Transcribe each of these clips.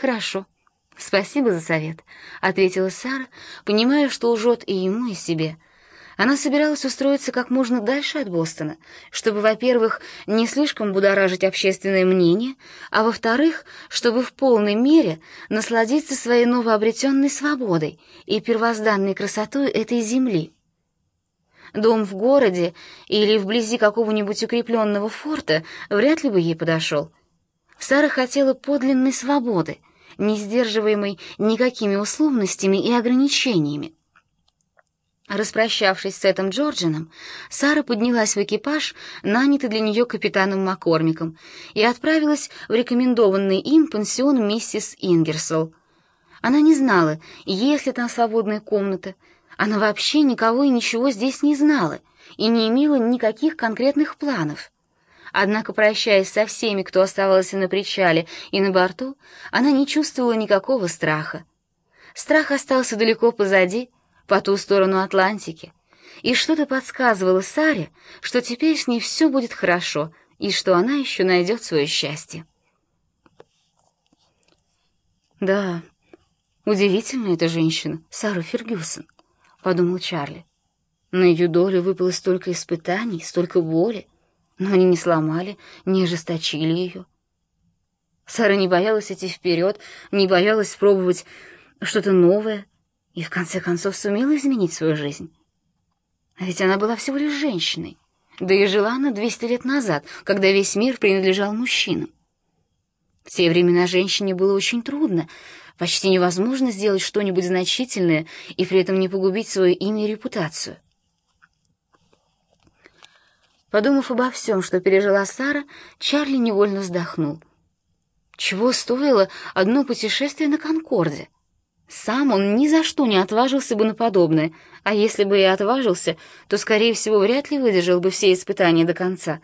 «Хорошо. Спасибо за совет», — ответила Сара, понимая, что лжет и ему, и себе. Она собиралась устроиться как можно дальше от Бостона, чтобы, во-первых, не слишком будоражить общественное мнение, а во-вторых, чтобы в полной мере насладиться своей новообретенной свободой и первозданной красотой этой земли. Дом в городе или вблизи какого-нибудь укрепленного форта вряд ли бы ей подошел. Сара хотела подлинной свободы, не сдерживаемой никакими условностями и ограничениями. Распрощавшись с этим Джорджином, Сара поднялась в экипаж, нанятый для нее капитаном Маккормиком, и отправилась в рекомендованный им пансион миссис Ингерсол. Она не знала, есть ли там свободная комната. Она вообще никого и ничего здесь не знала и не имела никаких конкретных планов. Однако, прощаясь со всеми, кто оставался на причале и на борту, она не чувствовала никакого страха. Страх остался далеко позади, по ту сторону Атлантики, и что-то подсказывало Саре, что теперь с ней все будет хорошо и что она еще найдет свое счастье. «Да, удивительная эта женщина, Сара Фергюсон», — подумал Чарли. На ее долю выпало столько испытаний, столько боли, но они не сломали, не ожесточили ее. Сара не боялась идти вперед, не боялась пробовать что-то новое, и в конце концов сумела изменить свою жизнь. А ведь она была всего лишь женщиной, да и жила она 200 лет назад, когда весь мир принадлежал мужчинам. В те времена женщине было очень трудно, почти невозможно сделать что-нибудь значительное и при этом не погубить свое имя и репутацию. Подумав обо всем, что пережила Сара, Чарли невольно вздохнул. Чего стоило одно путешествие на Конкорде? Сам он ни за что не отважился бы на подобное, а если бы и отважился, то, скорее всего, вряд ли выдержал бы все испытания до конца.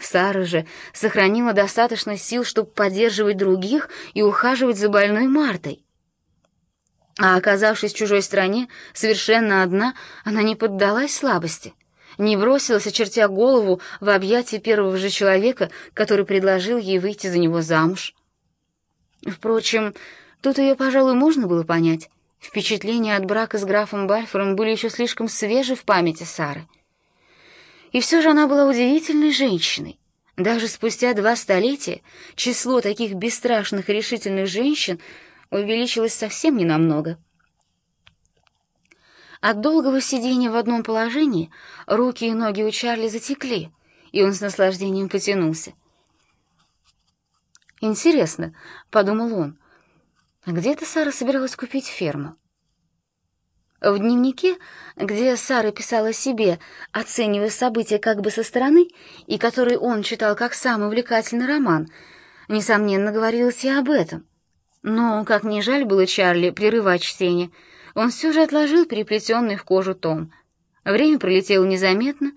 Сара же сохранила достаточно сил, чтобы поддерживать других и ухаживать за больной Мартой. А оказавшись в чужой стране, совершенно одна, она не поддалась слабости, не бросилась, очертя голову, в объятия первого же человека, который предложил ей выйти за него замуж. Впрочем, Тут ее, пожалуй, можно было понять. Впечатления от брака с графом Бальфором были еще слишком свежи в памяти Сары. И все же она была удивительной женщиной. Даже спустя два столетия число таких бесстрашных и решительных женщин увеличилось совсем ненамного. От долгого сидения в одном положении руки и ноги у Чарли затекли, и он с наслаждением потянулся. «Интересно», — подумал он, где-то Сара собиралась купить ферму. В дневнике, где Сара писала себе, оценивая события как бы со стороны, и который он читал как самый увлекательный роман, несомненно, говорилось и об этом. Но, как ни жаль было Чарли прерывать чтение, он все же отложил переплетенный в кожу том. Время пролетело незаметно,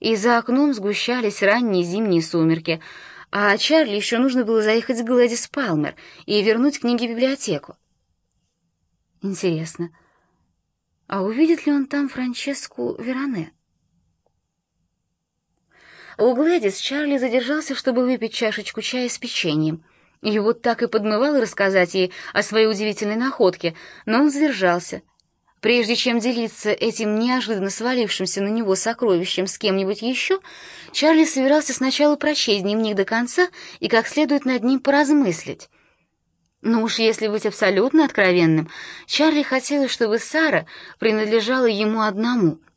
и за окном сгущались ранние зимние сумерки — а Чарли еще нужно было заехать к Глэдис Палмер и вернуть книги в библиотеку. Интересно, а увидит ли он там Франческу Вероне? У Глэдис Чарли задержался, чтобы выпить чашечку чая с печеньем. Его так и подмывало рассказать ей о своей удивительной находке, но он сдержался — Прежде чем делиться этим неожиданно свалившимся на него сокровищем с кем-нибудь еще, Чарли собирался сначала прочесть дневник до конца и как следует над ним поразмыслить. Но уж если быть абсолютно откровенным, Чарли хотелось, чтобы Сара принадлежала ему одному —